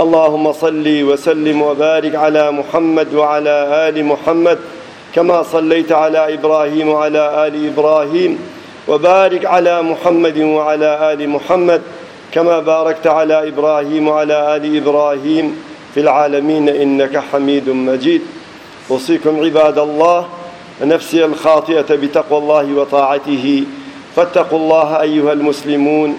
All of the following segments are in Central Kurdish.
اللهم صل وسلم وبارك على محمد وعلى آل محمد كما صليت على إبراهيم وعلى آل إبراهيم وبارك على محمد وعلى آل محمد كما باركت على إبراهيم وعلى آل إبراهيم في العالمين إنك حميد مجيد أوصيكم عباد الله نفسي الخاطئة بتقوى الله وطاعته فاتقوا الله أيها المسلمون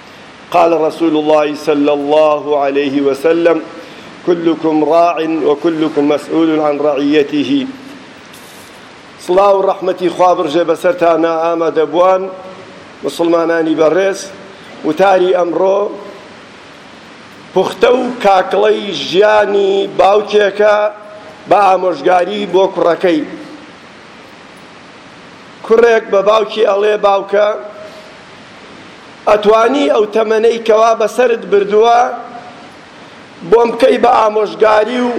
قال رسول اللە صلی اللە علیه وسلم کلکم راع و کلکم مسئول عن رعیته سڵاو و ڕەحمەتی خوا بڕژێ بەسەرتانا ئامادەبووان مسلمانانی بەڕێز وتاری ئەمڕۆ پوختە و کاکڵەی ژیانی باوکێکە بە ئامۆژگاری بۆ کوڕەکەی کوڕێک بە باوکی ئەڵێ باوکە ئەتوانی ئەو تەمەنەی کەوا بەسەرت بردووە بۆم بکەی بە ئامۆژگاری و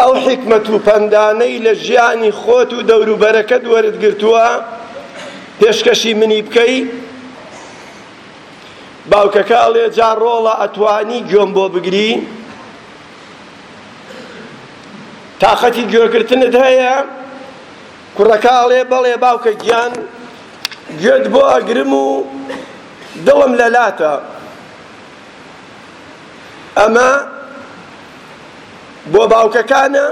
ئەو حیکمەت و پەندانەی لە ژیانی خۆت و دەوروبەرەکەت وەرت گرتووە پێشکەشی منی بکەی باوکەکە ئەڵێ جا ڕۆڵە ئەتوانی گوێم بۆ بگری تاقەتی گوێگرتنت هەیە کوڕەکە ئەڵێ، بەڵێ باوکە گیان، گوێت بۆ ئەگرم و دڵم لە لاتە. ئەمە بۆ باوکەکانە،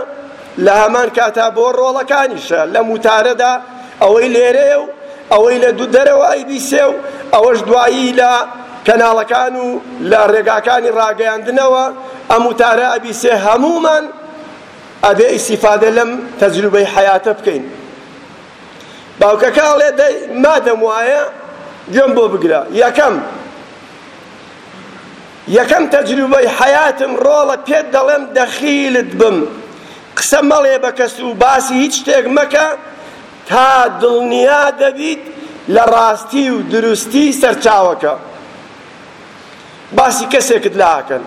لە هەمان کاتا بۆ ڕۆڵەکانیشە، لەم وتارەدا ئەوەی لێرەیە و ئەوەی لە دەرەوە ئەیبیسێ و ئەوەش دوایی لە کەناڵەکان و لە ڕێگاکانی ڕاگەیاندنەوە ئەم وتارە ئەبیسێ هەموومان ئەبێ ئیستیفادە لەم تەجروبەی حەیاتە بکەین باوکەکە ئەڵێ دەی مادەم وایە گوێم بۆ بگرە یەکەم یەکەم تەجروبەی حەیاتم ڕۆڵە پێت دەڵێم دەخیلت بم قسە مەڵێ بە کەس و باسی هیچ شتێک مەکە تا دڵنیا دەبیت لە ڕاستی و دروستی سەرچاوەکە باسی کەسێکت لە ئاکەن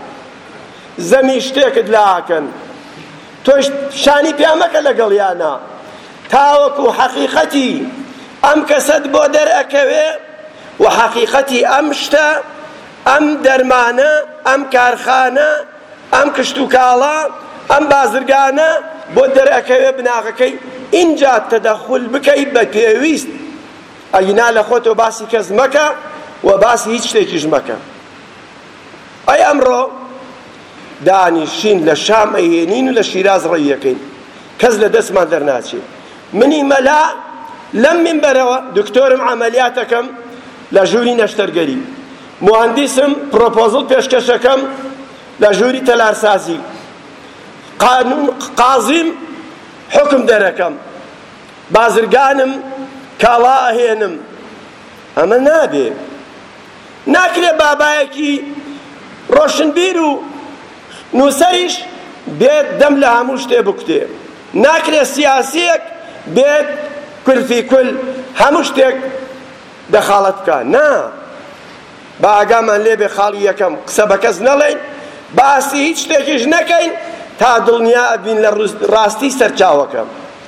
زەمی شتێکت لە ئاکەن تۆش شانی پیا مەکە لەگەڵیانە تاوەکو حەقیقەتی ئەم کەسەت بۆ دەرئەکەوێ و حەقیقەتی ئەم شتە ئەم دەرمانە ئەم کارخانە ئەم کشتوکاڵە ئەم بازرگانە بۆ دەرئەکەوێ بناغەکەی ئینجا تەدەخول بکەی بە پێویست ئەگینا لە خۆتۆ باسی کەس مەکە و باسی هیچ شتێکیش مەکە ئەی ئەمڕۆ دانیشین لە شام ئەیهێنین و لە شیراز ڕێیەکەین کەس لە دەستمان دەرناچێت منی مەلا لەم منبەرەوە دکتۆرم عملیاتەکەم لە ژووری نەشتەرگەری مهندسم پرۆپۆزل پێشکەشەکەم لە ژووری تەلارسازی قانون قازیم حکم دەرەکەم بازرگانم کاڵا ئەهێنم ئەمە نابێ ناکرێ بابایەکی ڕۆشنبیر و نووسەریش بێت دەم لە هەموو شتێ بکوتێ ناکرێ سیاسیەک بێت کل فی کل هەموو شتێک دەخاڵەت بکە نا با ئاگامان لێ بێ خاڵی یەکەم قسە بە کەس نەڵێین باسی هیچ شتێکیش نەکەین تا دڵنیا ئەبین لە ڕاستی سەرچاوەکە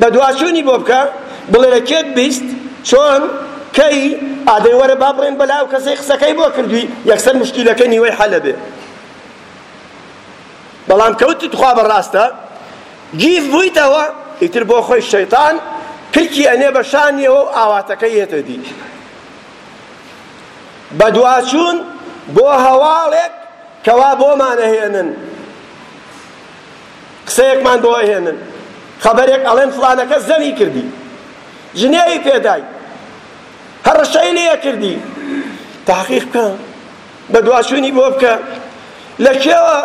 بەدواچوونی بۆ بکە بڵێ لە کێت بیست چۆن کەی ئادەی وەرە با بڕێن بەلا ئەو کەسەی قسەکەی بۆ کردوی یەکسەر مشکیلەکە نیوەی حەلەبێ بەڵام کەوتت خوا بەڕاستە گیف بوویتەوە ئیتر بۆ خۆی شەیتان کلکی ئەنێ بە شانیەوە و ئاواتەکە یێتە دی بەدواچوون بۆ هەواڵێک کەوا بۆمانەهێنن قسەیەکمان بۆ ئەهێنن خەبەرێک ئەڵێن فڵانە کەس زەمی کردی جنێوی پێدای هەڕەشەی لێ کردی تحقیق بکە بە دواشوێنی بۆ بکە لە کێوە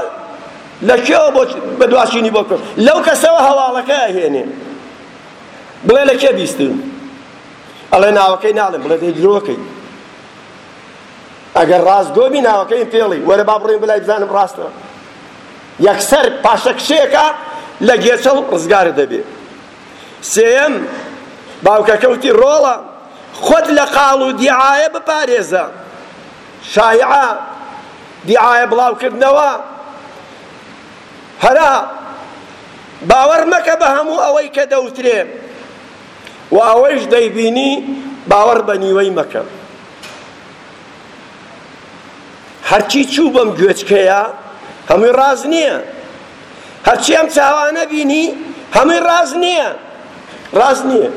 لە کێوە بۆ بە دواشوێنی بۆ بکە لەو کەسەوە هەواڵەکە ئەهێنێ بڵێ لە کێ بیستن ئەڵێ ناوەکەی ناڵێ بڵێ دەی درۆکەی ئەگەر ڕاستگۆ بی ناوەکەیم پێڵی وەرە با بڕۆین بلای بزانم ڕاستە یەکسەر پاشەکشەیەکە لە گێچەڵ ڕزگارت دەبێ سێەم باوکەکەوتی ڕۆڵە خۆت لە قاڵ و دیعاە بپارێزە شایعە دیعاە بڵاوکردنەوە هەرا باوەڕ مەکە بە هەموو ئەوەی کە دەوترێ و ئەوەیش دەیبینی باوەڕ بە نیوەی مەکە هەرچی چوو بەم گوێچکەیە هەمووی ڕاز نییە هەرچی ئەم چاوانە بینی هەمووی ڕاز نییە ڕاز نییە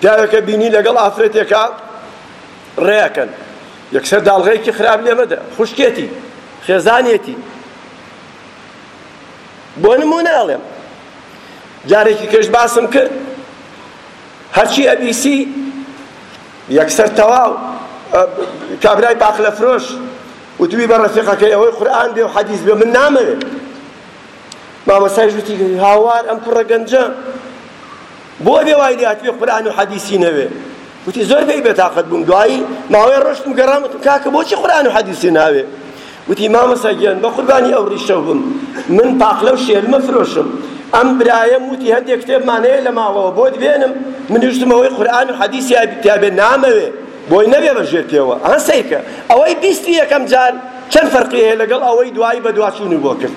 پیاوێکە بینی لەگەڵ ئافرەتێکە ڕێەکەن یەکسەر داڵغەیەکی خراپ لێ مەدە خوشکێتی خێزانێتی بۆ نمونە ئەڵێم جارێکی کەش باسم کرد هەرچی ئەبیسی یەکسەر تەواو کابرای باخلە فرۆش وتوی بە ڕەفیقەکەی ئەوەی قورئان بێ و حەدیث بێ من نامەوێت مامۆستای ژوتی هاوار ئەم کوڕە گەنجە بۆ بێ وای لێ ئەتوێ قورئان و حەدیثی نەوێ گوتی زۆر پێی بێتاقەت بووم دوایی ماوەیە ڕۆشتم گەڕام وتم کاکە بۆچی قورئان و حەدیسی ناوێ وتی مامۆستا گیان بە قوربانی ئەو ڕیشەو بم من پاقلە و شێلمە فرۆشم ئەم برایەم وتی هەندێک کتێبمان هەیە لە ماڵەوە بۆت بێنم من وشتم ئەوەی قورئان و حەدیسی تیابێ نامەوێ بۆی نەبێ بە ژێر پێوە ئەها سەیرکە ئەوەی بیستی یەکەم جار چەند فەرقی هەیە لەگەڵ ئەوەی دوایی بە دواچوونی بۆ کرد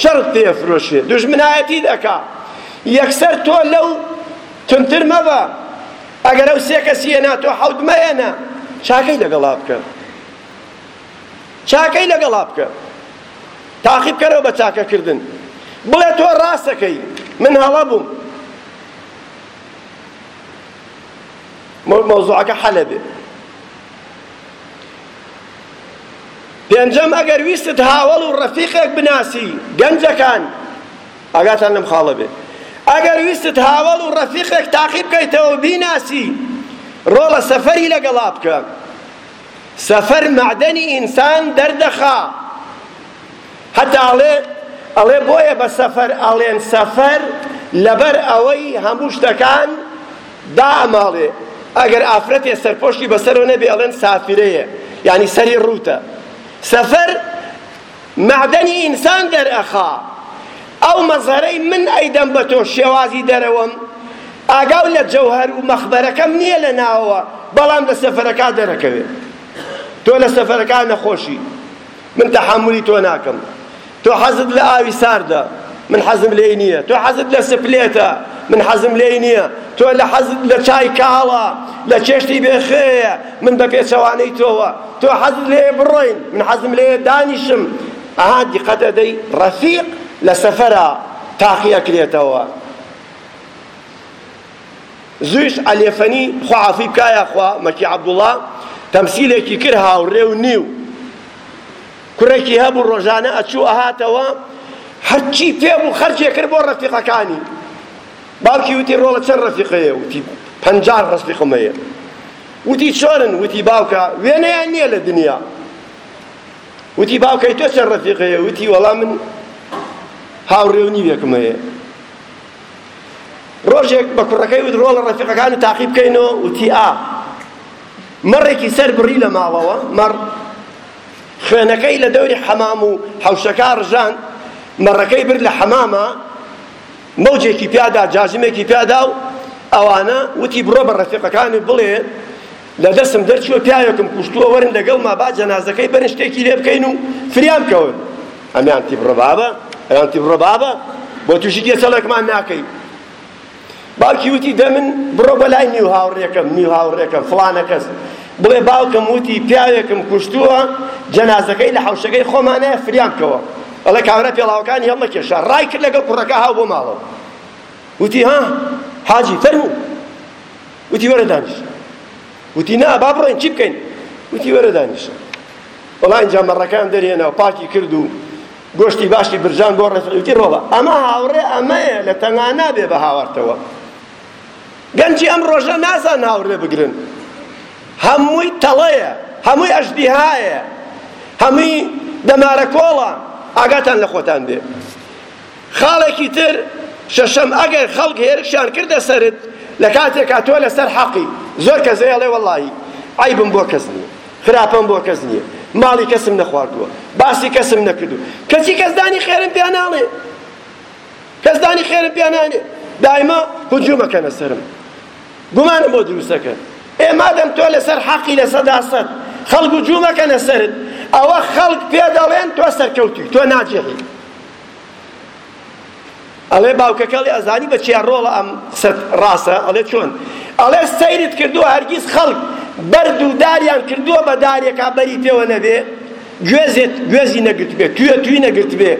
شەڕت پێ ئەفرۆشێ دوژمنایەتیت ئەکا یەکسەر تۆ لەو تونتر مەبە ئەگەر ئەو سێ کەسی هێنا تۆ حەوت مەهێنە چاکەی لەگەڵا بکە چاکەی لەگەڵا بکە تاقی بکەرەوە بە چاکەکردن بڵێ تۆ ڕاستەکەی من هەڵە بووم مەوزوعەکە حەلە بێ پێنجەم ئەگەر ویستت هاوەڵ و ڕەفیقێک بناسی گەنجەکان ئاگاتان لەم خاڵە بێت ئەگەر ویستت هاوەڵ و ڕەفیقێک تاقی بکەیتەوە بیناسی ڕۆڵە سەفەری لەگەڵا بکە سەفەر مەعدەنی ئینسان دەردەخا هەتا ئەڵێ ئەڵێ بۆیە بە سەفەر ئەڵێن سەفەر لەبەر ئەوەی هەموو شتەکان داماڵێ ئەگەر ئافرەتێ سەرپۆشی بەسەرەوە نەبێ ئەڵێن سافرەیە یعنی سەری ڕووتە سەفەر معدەنی ئینسان دەرئەخا ئەو مەزەرەی من ئەیدەم بە تۆ شێوازی دەرەوەم ئاگاو لە جەوهەر و مەخبەرەکەم نییە لە ناوەوە بەڵام لە سەفەرەکە دەرەکەوێت تۆ لە سەفەرەکە نەخۆشی من تەحەمولی تۆ ناکەم تۆ حەزت لە ئاوی ساردە من حەزم لێی نییە تۆ حەزت لە سپلێتە من حەزم لێی نییە تۆ لە حەزت لە چای کاڵە لە چێشتی بێخەیە من بە پێچەوانەی تۆوە تۆ حەزت لێ بڕۆین من حەزم لێ دانیشم ئەها دیقەتە دەی ڕەفیق لە سەفەرە تاقیەکرێتەوە زویش عەلێفەنی خوا عافی بکا یاخوا مەکی عەبدوڵا تەمسیلێکی کرد هاوڕێ و نیو کوڕێکی هەبوو ڕۆژانە ئەچوو ئەهاتەوە هەرچی پێ بوو خەرجێ کرد بۆ ڕەفیقەکانی باوکی وتی ڕۆڵە چەند ڕەفیقەیە وتی پەنجا ڕەفیقم هەیە وتی چۆنن وتی باوکە وێنەیان نییە لە دنیا وتی باوکەی تۆ چەند ڕەفیقەیە وتی وەڵام من هاوڕێ و نیوێکم هەیە ڕۆژێک بە کوڕەکەی وت ڕۆڵە ڕەفیقەکان و تاقی بکەینەوە وتی ئا مەڕێکی سەر بڕی لە ماڵەوە مەڕ خوێنەکەی لە دەوری حەمام و حەوشەکە ڕژان مەڕەکەی برد لە حەمامە مەوجێکی پیادا جاژمێکی پیادا و ئەوانە وتی بڕۆ بە ڕەفیقەکانی بڵێ لە دەستم دەرچووە پیاوێکم کوشتووە وەرن لەگەڵما با جەنازەکەی بەرن شتێکی لێ بکەین و فریام بکەون ئەمیان تی بڕە بابە ئەمیان تی بڕە بابە بۆ تووشی گێچەڵێکمان ناکەی باوکی وتی دە من بڕۆ بە لای نیو هاوڕێکەم نیو هاوڕێکەم فڵانە کەس بڵێ باوکم وتی پیاوێکم کوشتووە جەنازەکەی لە حەوشەکەی خۆمانە فریام بکەوە ئەڵێ کاورە پێڵاوەکانی هەڵمەکێشە ڕای کرد لەگەڵ کوڕەکە هاو بۆ ماڵەوە وتی ها حاجی فەرموو وتی وەرە دانیشە وتی نا با بڕۆین چی بکەین وتی وەرە دانیشە وەڵا ئینجا مەڕەکان دەرهێنا و پاکی کرد و گۆشتی باشی برژان بۆ ڕێفڕی وتی ڕۆڵە ئەمە هاوڕێ ئەمەیە لە تەنگا نابێ بە هاوارتەوە گەنجی ئەم ڕۆژە نازان هاوڕێ بگرن هەمووی تەڵەیە هەمووی ئەژدیهایە هەمووی دەمارە کۆڵە ئاگاتان لە خۆتان بێ خاڵێکی تر، شەشەم، ئەگەر خەڵک هێرشیان کردە سەرت لە کاتێکا تۆ لەسەر حەقی، زۆر کەس ئەیڵێ وەڵاهی عەیبم بۆ کەس نیە، خراپەم بۆ کەس نیە، ماڵی کەسم نەخواردووە، باسی کەسم نەکردووە، کەچی کەس دانی خێرم پێ ناڵێ، کەس دانی خێرم پێ نانێ، دایمە هجووم ئەکەنە سەرم، گومانم بۆ دروست ئەکەن. ئێ مادەم تۆ لەسەر حەقی لە سەدا سەد، خەڵک هجووم ئەکەنە سەرت، ئەوە خەڵک پێ دەڵێن تۆ سەرکەوتووی، تۆ ناجحی. ئەڵێ باوکەکەڵێ ئەزانی بە چیا ڕۆڵە ئەم قسە ڕاستە ئەڵێ چۆن ئەڵێ سەیرت کردووە هەرگیز خەڵک بەرد و داریان کردووە بە دارێکا بەری پێوە نەبێ گوێزێت گوێزی نەگرت بێ توێ توی نەگرت بێ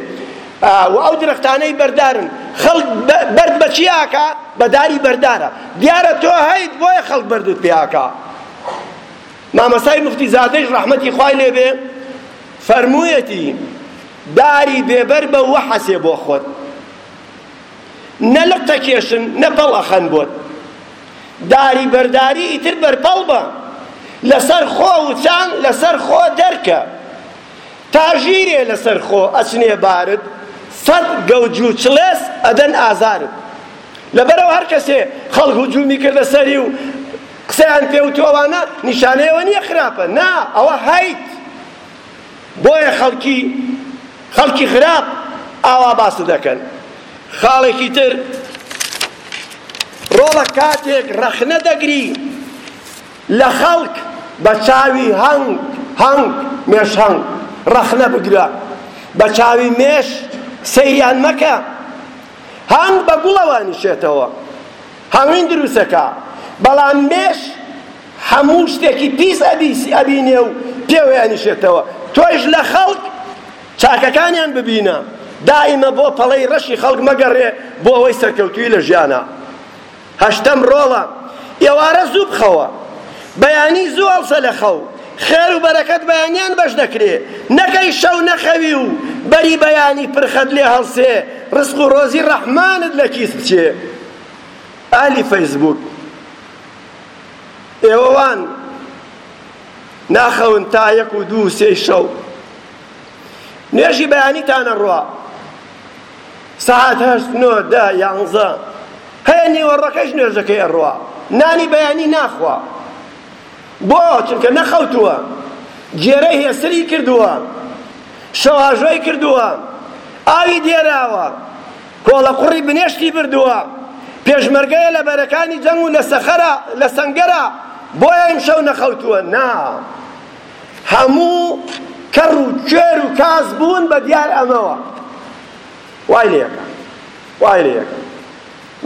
و ئەو درەختانەی بەردارن خەڵک بەرد بە چیاکە بە داری بەردارە دیارە تۆ هەیت بۆیە خەڵک بەردت پێیاکە مامەسای مفتی زادەش ڕەحمەتی خوای لێبێ فەرموویەتی داری بێ بەر بە وە حەسێ بۆ خۆت نە لق ئەکێشن نە پەڵ ئەخەن بۆت داری بەرداری ئیتر بەرپەڵ بە لەسەر خۆ وچان لەسەر خۆ دەرکە تا ژیرێ لەسەر خۆ ئەچنێ بارد سەد گەوج و چڵێس ئەدەن ئازارت لەبەرەوە هەر کەسێ خەڵک هجوومی کردە سەری و قسەیان پێوتوەوانە نیشانەیەوە نییە خراپە نا ئەوە هەیت بۆیە خەڵکی خەڵکی خراپ ئاوا باست دەکەن خاڵێکی تر ڕۆڵە کاتێک ڕەخنە دەگری لە خەڵک بە چاوی هەنگ هەنگ مێش هەنگ ڕەخنە بگرە بە چاوی مێش سەیریان مەکە هەنگ بە گوڵەوە نیشێتەوە هەنگین دروستەکە بەڵام مێش هەموو شتێکی پیس ئەبینێ و پێوەی ئەنیشێتەوە تۆیش لە خەڵک چاکەکانیان ببینە دائیمە بۆ پەڵەی ڕەشی خەڵک مەگەڕێ بۆ ئەوەی سەرکەوتوی لە ژیانە هەشتەم ڕۆڵە ئێوارە زوو بخەوە بەیانی زوو هەڵسە لە خەو خێر و بەرەکەت بەیانیان بەش دەکرێ نەکەی شەو نەخەوی و بەری بەیانی پرخەت لێ هەڵسێ ڕزق و ڕۆزی ڕەحمانت لە کیس بچێ ئالی فەیسبوک ئێوە وان ناخەون تا یەک و دوو و سێی شەو نوێژی بەیانیتان ئەڕوا سەعات هەشت نۆ دە یانزە هەیە نیوەڕۆکەش نوێژەکەی ئەڕوا نانی بەیانی ناخوا بۆ چونکە نەخەوتووە گێرەی هێسری کردووە شەواژۆی کردووە ئاوی دێراوە کۆڵەقوڕی بنێشتی بردووە، پێشمەرگەیە لە بەرەکانی جەنگ و لە سەخەرە، لە سەنگەرە، بۆیە ئیمشەو نەخەوتووە، نا، هەموو کەڕ و کوێر و کاس بوون بە دیار ئەمەوە. وای لێ یەکە، وای لێ یەکە.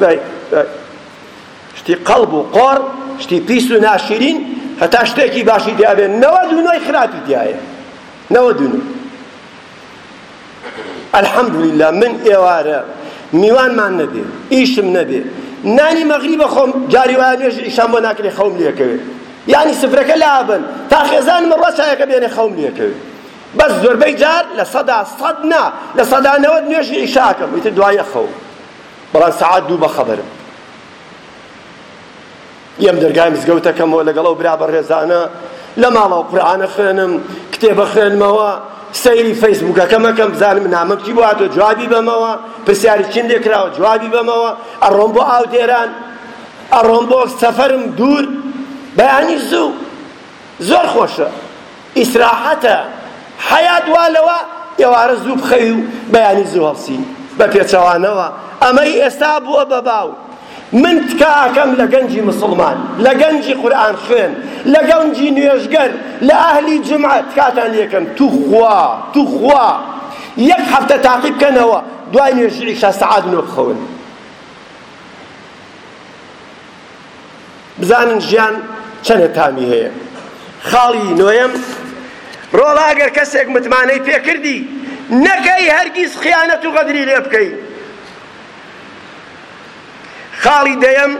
دەی، دەی. شتی قەڵب و قۆڕ، شتی پیس و ناشیرین، هەتا شتێکی باشی تیابێ، نەوەد و نۆی خراپی تیایە. نەوەد و نۆ. الحمدللە من ئێوارە میوانمان نەبێ ئیشم نەبێ نانی مەغریبە خۆم جاری وایە نوێژ ئیشان بۆ ناکرێ خەوم لێکەوێ یعنی سفرەکە لابن تا خێزانم ڕوا چایەکە بێنێ خەوم لێکەوێ بەس زۆربەی جار لە سەدا سەد نا لە سەدا نەوەد نوێژی ئیشاکەم ئیتر دوایە خەوم بەڵام سەعات دوو بەخەبەرم یەم دەرگای مزگەوتەکەمەوە لەگەڵ ئەو برا بەڕێزانە لە ماڵەوە قورئانە خوێنم کتێبە خوێنمەوە سەیری فەیسبوکەکە مەکەم بزانم نامەم چی بۆ هاتۆ جوابی بەمەوە پرسیاری چین لێ کراوە جوابی بەمەوە ئەڕۆم بۆ ئاودێران ئەڕۆم بۆ سەفەرم دوور بەیانی زوو زۆر خۆشە ئیسراحەتە حەیات وا لەوە ئێوارە زوو بخەوی و بەیانی زوو هەڵسی بە پێچەوانەوە ئەمەی ئێستا بووە بە باو من تکا ئەکەم لە گەنجی مسوڵمان لە گەنجی قورئان خوێن لە گەنجی نوێژگەر لە ئەهلی جومعە تکاتان لێکەم توخوا توخوا یەک هەفتە تاقی بکەنەوە دوای نوێژی عیشا سەعات نۆ بخەون بزانن ژیان چەنە تامی هەیە خاڵی نۆیەم ڕۆڵە ئەگەر کەسێک متمانەی پێکردی نەکەی هەرگیز خیانەت و غەدری لێ بکەی خاڵی دەیەم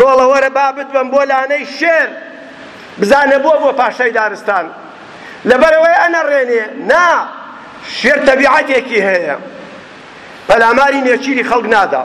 ڕۆڵەوەرە با بتبم بۆ لانەی شێر بزانە بۆ بۆ پاشای دارستان لەبەرەوەی ئەنەڕێنێ نا شێر تەبیعەتێکی هەیە پەلاماری نێچیری خەڵک نادا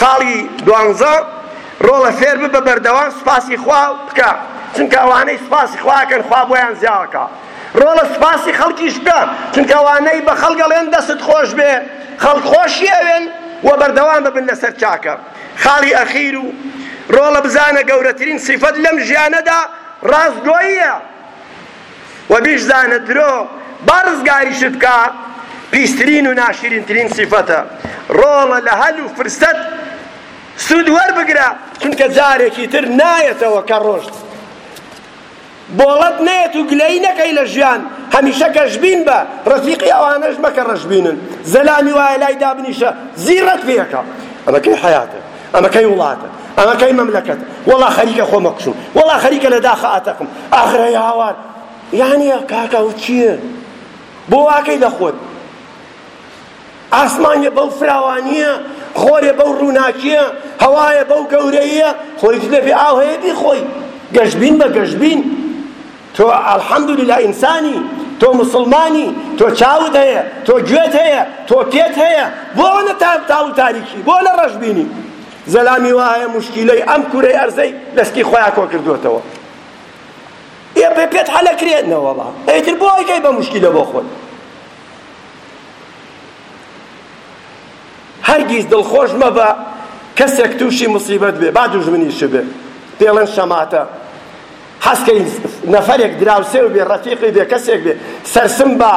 خاڵی دوانزە، ڕۆڵە فێر ببە بەردەوام سوپاسی خوا بکە چونکە ئەوانەی سوپاسی خوا ئەکەن خوا بۆیان زیا ئەکا، ڕۆڵە سوپاسی خەڵکیش بکە چونکە ئەوانەی بە خەڵک ئەڵێن دەستت خۆش بێ خەڵک خۆشی ئەوێن و بەردەوام ببن لەسەر چاکە. خاڵی ئەخیر و ڕۆڵە بزانە گەورەترین سیفەت لەم ژیانەدا ڕاستگۆییە. و بیشزانە درۆ با ڕزگاریشت کا پیسترین و ناشرینترین سیفەتە ڕۆڵە لە هەل و فرسەت سود وەربگرە چونکە جارێکی تر نایەتەوە کە ڕۆشت بۆڵەت نەیەت و گلەی نەکەی لە ژیان هەمیشە کەشبین بە ڕەفیقی ئەوانەش مەکە ڕەشبینن زەلامی وایە لای دابنیشە زیڕەت پێکە ئەمەکەی حەیاتە ئەمە کەی وڵاتە ئەمە کەی مەملەکەت وەڵا خەریکە خۆمە کوشم وەڵا خەریکە لە داخە ئاتەقم ئاخرە هاوار یعنی کاکە و چییە بۆ واکەی لە خۆت ئاسمانیە بەو فراوانیە خۆرێ بەو ڕووناکیە هەوایە بەو گەورەیە خۆی لەبێ ئاو هەیە بی خۆی گەشبین بە گەشبین تۆ الحمدللە ئینسانی، تۆ موسڵمانی، تۆ چاوت هەیە، تۆ گوێت هەیە، تۆ پێت هەیە، بۆ ئەوەنە تاڵ و تاریکی، بۆ ئەوەنە ڕەش بینی؟ زەلامی وا هەیە موشکیلەی ئەم کورەی ئەرزەی لە سکی خۆیان کۆ کردۆتەوە. ئێ پێ پێت حەلە کرێت نەوەڵا. ئەیتر بۆ ئەیکەی بە موشکیلە بۆ خۆت؟ هەرگیز دڵخۆش مەبە کەسێک تووشی موسیبەت بێ با دوژمنیش بێ پێڵێن شەماتە. حەزکەی نەفەرێک دراوسێو بێ ڕەفیقی بێ کەسێک بێ سەرسم با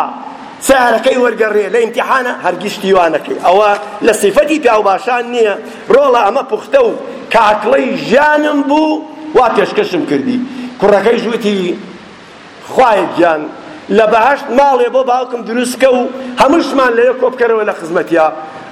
سەیارەکەی وەرگەڕێ لە ئیمتیحانە هەرگیز شتی وا نەکەی ئەوە لە سیفەتی پیاو باشان نییە ڕۆڵە ئەمە پوختە و کاکڵەی ژیانم بوو وا پێشکەشم کردی کوڕەکەیش وتی خوایە گیان لە بەهەشت ماڵێ بۆ باوکم دروست بکە و هەمووشمان لەوێ کۆ بکەرەوە لە خزمەتیا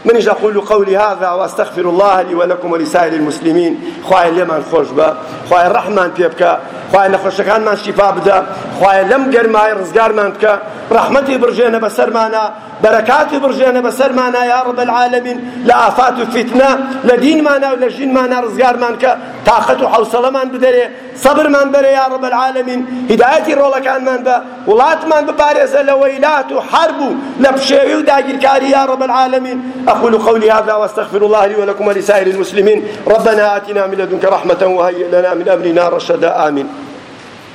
منیش أقول قولي هذا وأستغفر الله لي ولكم ولسائر المسلمين خوایە لێمان خۆش بە خوایە ڕەحمان پێ بکە خوایە نەخۆشەکانمان شیفا بدە خوایە لەم گەرمای ڕزگارمان بکە ڕەحمەتی بڕژێنە بەسەرمانە بەرەکاتی بڕژێنە بەسەرمانە یا رب العالمین لە ئافات و فیتنە لە دینمانە و لە ژینمانە ڕزگارمان کە تاقەت و حەوسەڵەمان بدەرێ صبر مان بري يا رب العالمين هدايتي رولا كان مان با ولات مان بباريس لويلات وحرب لبشيوي وداجر كاري يا رب العالمين أقول قولي هذا واستغفر الله لي ولكم ولسائر المسلمين ربنا آتنا من لدنك رحمة وهيئ لنا من أمرنا رشدا آمين